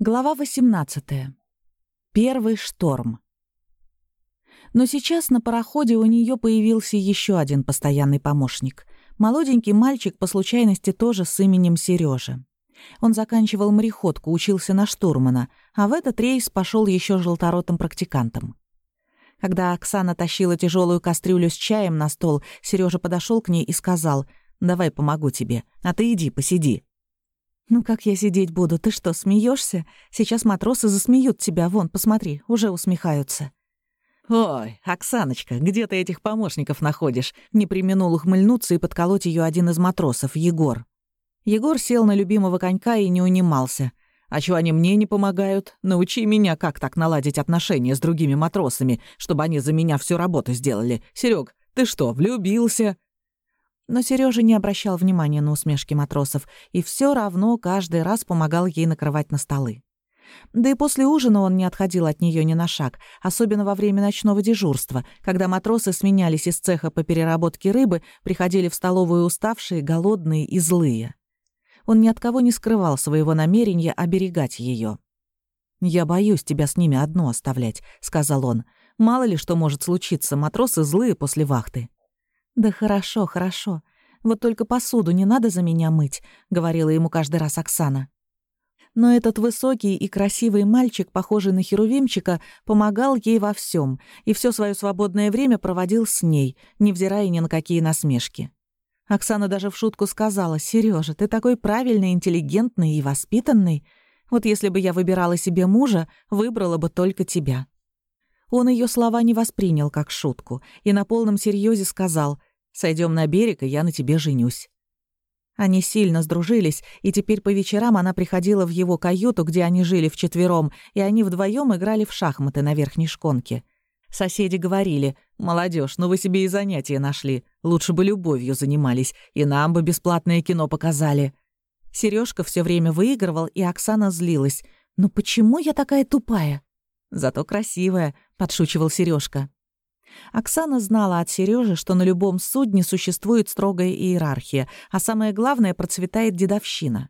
Глава 18. Первый шторм. Но сейчас на пароходе у нее появился еще один постоянный помощник. Молоденький мальчик по случайности тоже с именем Сережа. Он заканчивал мореходку, учился на штурмана, а в этот рейс пошел еще желторотым практикантом. Когда Оксана тащила тяжелую кастрюлю с чаем на стол, Сережа подошел к ней и сказал: "Давай помогу тебе, а ты иди посиди". «Ну как я сидеть буду? Ты что, смеешься? Сейчас матросы засмеют тебя. Вон, посмотри, уже усмехаются». «Ой, Оксаночка, где ты этих помощников находишь?» Не применул ухмыльнуться и подколоть ее один из матросов, Егор. Егор сел на любимого конька и не унимался. «А чего они мне не помогают? Научи меня, как так наладить отношения с другими матросами, чтобы они за меня всю работу сделали. Серег, ты что, влюбился?» Но Сережа не обращал внимания на усмешки матросов и все равно каждый раз помогал ей накрывать на столы. Да и после ужина он не отходил от нее ни на шаг, особенно во время ночного дежурства, когда матросы сменялись из цеха по переработке рыбы, приходили в столовую уставшие, голодные и злые. Он ни от кого не скрывал своего намерения оберегать ее. «Я боюсь тебя с ними одну оставлять», — сказал он. «Мало ли что может случиться, матросы злые после вахты». «Да хорошо, хорошо. Вот только посуду не надо за меня мыть», — говорила ему каждый раз Оксана. Но этот высокий и красивый мальчик, похожий на Херувимчика, помогал ей во всем и все свое свободное время проводил с ней, невзирая ни на какие насмешки. Оксана даже в шутку сказала, «Серёжа, ты такой правильный, интеллигентный и воспитанный. Вот если бы я выбирала себе мужа, выбрала бы только тебя». Он ее слова не воспринял как шутку и на полном серьезе сказал, Сойдем на берег, и я на тебе женюсь». Они сильно сдружились, и теперь по вечерам она приходила в его каюту, где они жили вчетвером, и они вдвоем играли в шахматы на верхней шконке. Соседи говорили, «Молодежь, ну вы себе и занятия нашли. Лучше бы любовью занимались, и нам бы бесплатное кино показали». Сережка все время выигрывал, и Оксана злилась. «Ну почему я такая тупая?» «Зато красивая», — подшучивал Сережка. Оксана знала от Сережи, что на любом судне существует строгая иерархия, а самое главное — процветает дедовщина.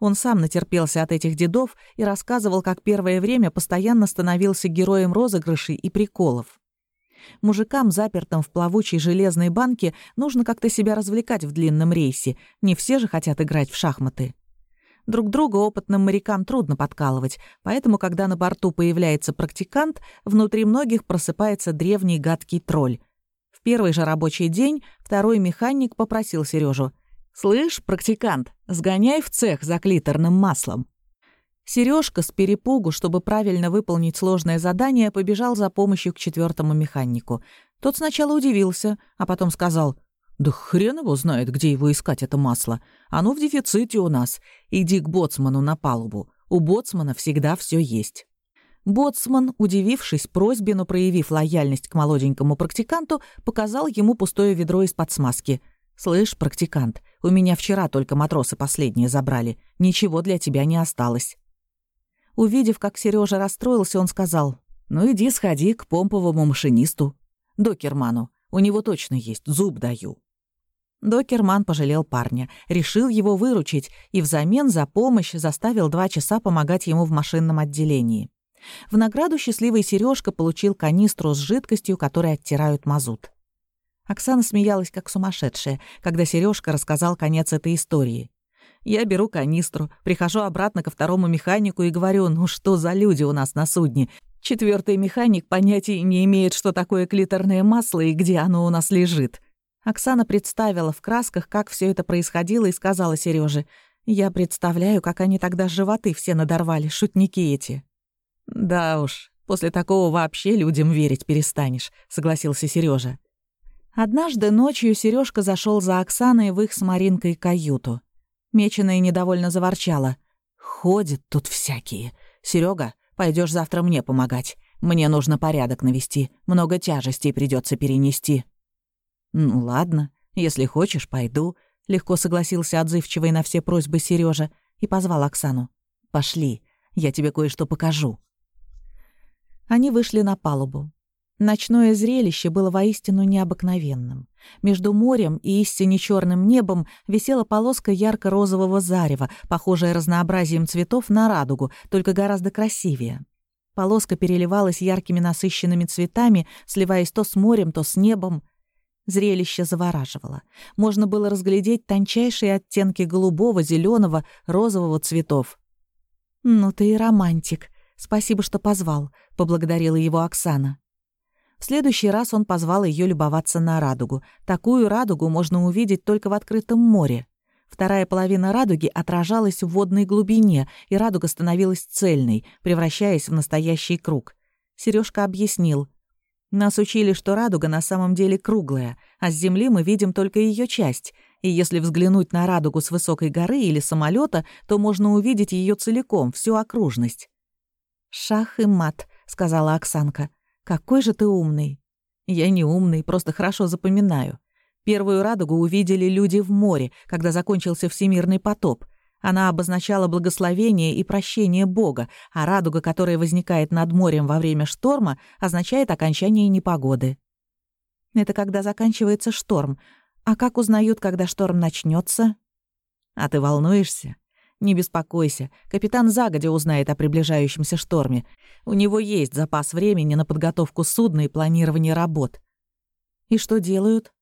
Он сам натерпелся от этих дедов и рассказывал, как первое время постоянно становился героем розыгрышей и приколов. Мужикам, запертым в плавучей железной банке, нужно как-то себя развлекать в длинном рейсе. Не все же хотят играть в шахматы. Друг друга опытным морякам трудно подкалывать, поэтому, когда на борту появляется практикант, внутри многих просыпается древний гадкий тролль. В первый же рабочий день второй механик попросил Сережу: «Слышь, практикант, сгоняй в цех за клиторным маслом». Сережка с перепугу, чтобы правильно выполнить сложное задание, побежал за помощью к четвертому механику. Тот сначала удивился, а потом сказал — «Да хрен его знает, где его искать, это масло. Оно в дефиците у нас. Иди к боцману на палубу. У боцмана всегда все есть». Боцман, удивившись просьбе, но проявив лояльность к молоденькому практиканту, показал ему пустое ведро из-под смазки. «Слышь, практикант, у меня вчера только матросы последние забрали. Ничего для тебя не осталось». Увидев, как Сережа расстроился, он сказал, «Ну иди сходи к помповому машинисту, докерману. У него точно есть, зуб даю». Докерман пожалел парня, решил его выручить и взамен за помощь заставил два часа помогать ему в машинном отделении. В награду счастливый Сережка получил канистру с жидкостью, которой оттирают мазут. Оксана смеялась как сумасшедшая, когда Сережка рассказал конец этой истории. Я беру канистру, прихожу обратно ко второму механику и говорю, ну что за люди у нас на судне? Четвертый механик понятия не имеет, что такое клиторное масло и где оно у нас лежит. Оксана представила в красках, как все это происходило, и сказала Сереже: «Я представляю, как они тогда животы все надорвали, шутники эти». «Да уж, после такого вообще людям верить перестанешь», — согласился Сережа. Однажды ночью Сережка зашел за Оксаной в их с Маринкой каюту. Меченая недовольно заворчала. «Ходят тут всякие. Серега, пойдешь завтра мне помогать. Мне нужно порядок навести. Много тяжестей придется перенести». «Ну ладно, если хочешь, пойду», — легко согласился отзывчивый на все просьбы Сережа и позвал Оксану. «Пошли, я тебе кое-что покажу». Они вышли на палубу. Ночное зрелище было воистину необыкновенным. Между морем и истине черным небом висела полоска ярко-розового зарева, похожая разнообразием цветов на радугу, только гораздо красивее. Полоска переливалась яркими насыщенными цветами, сливаясь то с морем, то с небом. Зрелище завораживало. Можно было разглядеть тончайшие оттенки голубого, зеленого, розового цветов. «Ну ты и романтик. Спасибо, что позвал», — поблагодарила его Оксана. В следующий раз он позвал ее любоваться на радугу. Такую радугу можно увидеть только в открытом море. Вторая половина радуги отражалась в водной глубине, и радуга становилась цельной, превращаясь в настоящий круг. Сережка объяснил. «Нас учили, что радуга на самом деле круглая, а с Земли мы видим только ее часть, и если взглянуть на радугу с высокой горы или самолета, то можно увидеть ее целиком, всю окружность». «Шах и мат», — сказала Оксанка. «Какой же ты умный!» «Я не умный, просто хорошо запоминаю. Первую радугу увидели люди в море, когда закончился всемирный потоп. Она обозначала благословение и прощение Бога, а радуга, которая возникает над морем во время шторма, означает окончание непогоды. Это когда заканчивается шторм. А как узнают, когда шторм начнется? А ты волнуешься? Не беспокойся, капитан загодя узнает о приближающемся шторме. У него есть запас времени на подготовку судна и планирование работ. И что делают?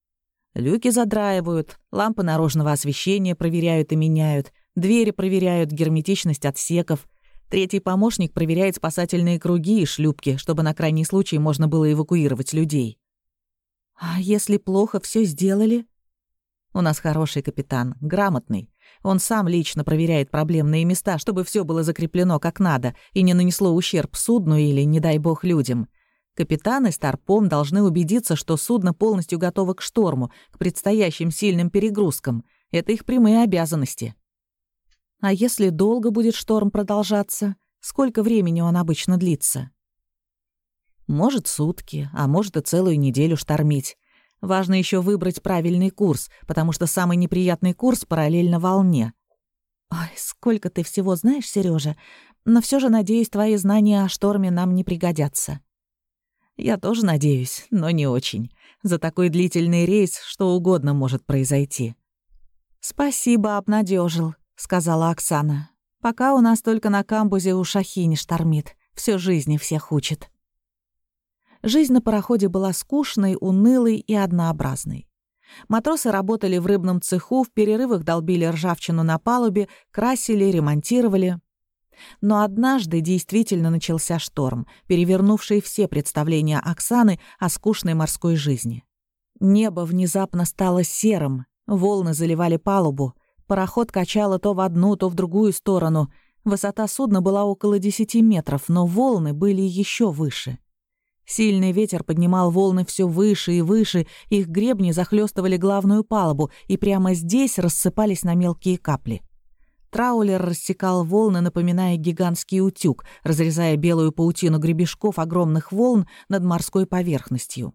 Люки задраивают, лампы наружного освещения проверяют и меняют, двери проверяют, герметичность отсеков. Третий помощник проверяет спасательные круги и шлюпки, чтобы на крайний случай можно было эвакуировать людей. А если плохо все сделали? У нас хороший капитан, грамотный. Он сам лично проверяет проблемные места, чтобы все было закреплено как надо и не нанесло ущерб судну или, не дай бог, людям. Капитаны Старпом должны убедиться, что судно полностью готово к шторму, к предстоящим сильным перегрузкам. Это их прямые обязанности. А если долго будет шторм продолжаться? Сколько времени он обычно длится? Может, сутки, а может и целую неделю штормить. Важно еще выбрать правильный курс, потому что самый неприятный курс параллельно волне. Ой, сколько ты всего знаешь, Сережа, но все же, надеюсь, твои знания о шторме нам не пригодятся. Я тоже надеюсь, но не очень. За такой длительный рейс что угодно может произойти. Спасибо, обнадежил, сказала Оксана. Пока у нас только на камбузе у Шахини штормит. Всю жизнь всех учит. Жизнь на пароходе была скучной, унылой и однообразной. Матросы работали в рыбном цеху, в перерывах долбили ржавчину на палубе, красили, ремонтировали. Но однажды действительно начался шторм, перевернувший все представления Оксаны о скучной морской жизни. Небо внезапно стало серым, волны заливали палубу, пароход качало то в одну, то в другую сторону. Высота судна была около 10 метров, но волны были еще выше. Сильный ветер поднимал волны все выше и выше, их гребни захлестывали главную палубу и прямо здесь рассыпались на мелкие капли. Траулер рассекал волны, напоминая гигантский утюг, разрезая белую паутину гребешков огромных волн над морской поверхностью.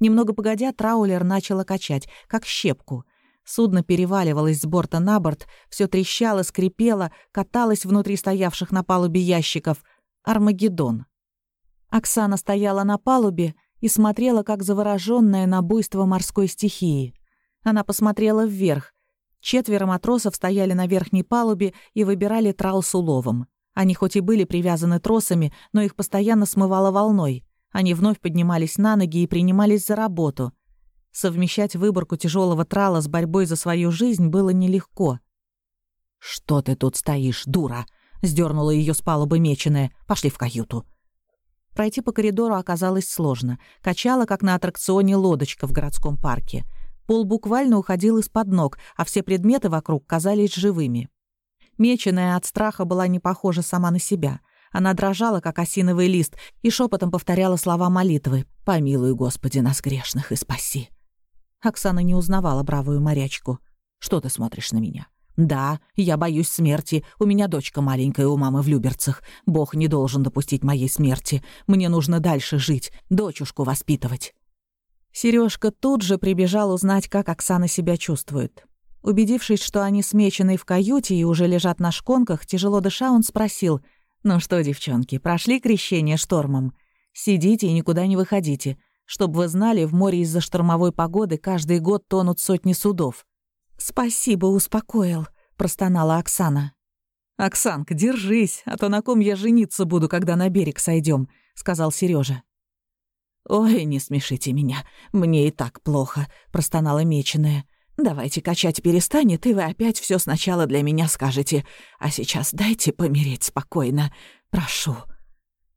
Немного погодя, траулер начал качать, как щепку. Судно переваливалось с борта на борт, все трещало, скрипело, каталось внутри стоявших на палубе ящиков. Армагеддон. Оксана стояла на палубе и смотрела, как заворожённая на буйство морской стихии. Она посмотрела вверх. Четверо матросов стояли на верхней палубе и выбирали трал с уловом. Они хоть и были привязаны тросами, но их постоянно смывало волной. Они вновь поднимались на ноги и принимались за работу. Совмещать выборку тяжелого трала с борьбой за свою жизнь было нелегко. «Что ты тут стоишь, дура?» — сдернула ее с палубы меченая. «Пошли в каюту». Пройти по коридору оказалось сложно. Качала, как на аттракционе лодочка в городском парке. Пол буквально уходил из-под ног, а все предметы вокруг казались живыми. Меченая от страха была не похожа сама на себя. Она дрожала, как осиновый лист, и шепотом повторяла слова молитвы «Помилуй, Господи, нас грешных и спаси». Оксана не узнавала бравую морячку. «Что ты смотришь на меня? «Да, я боюсь смерти. У меня дочка маленькая у мамы в Люберцах. Бог не должен допустить моей смерти. Мне нужно дальше жить, дочушку воспитывать». Сережка тут же прибежал узнать, как Оксана себя чувствует. Убедившись, что они смечены в каюте и уже лежат на шконках, тяжело дыша, он спросил, «Ну что, девчонки, прошли крещение штормом?» Сидите и никуда не выходите. Чтоб вы знали, в море из-за штормовой погоды каждый год тонут сотни судов». «Спасибо, успокоил», — простонала Оксана. «Оксанка, держись, а то на ком я жениться буду, когда на берег сойдем, сказал Сережа. «Ой, не смешите меня, мне и так плохо», — простонала меченая. «Давайте качать перестанет, и вы опять все сначала для меня скажете. А сейчас дайте помереть спокойно. Прошу».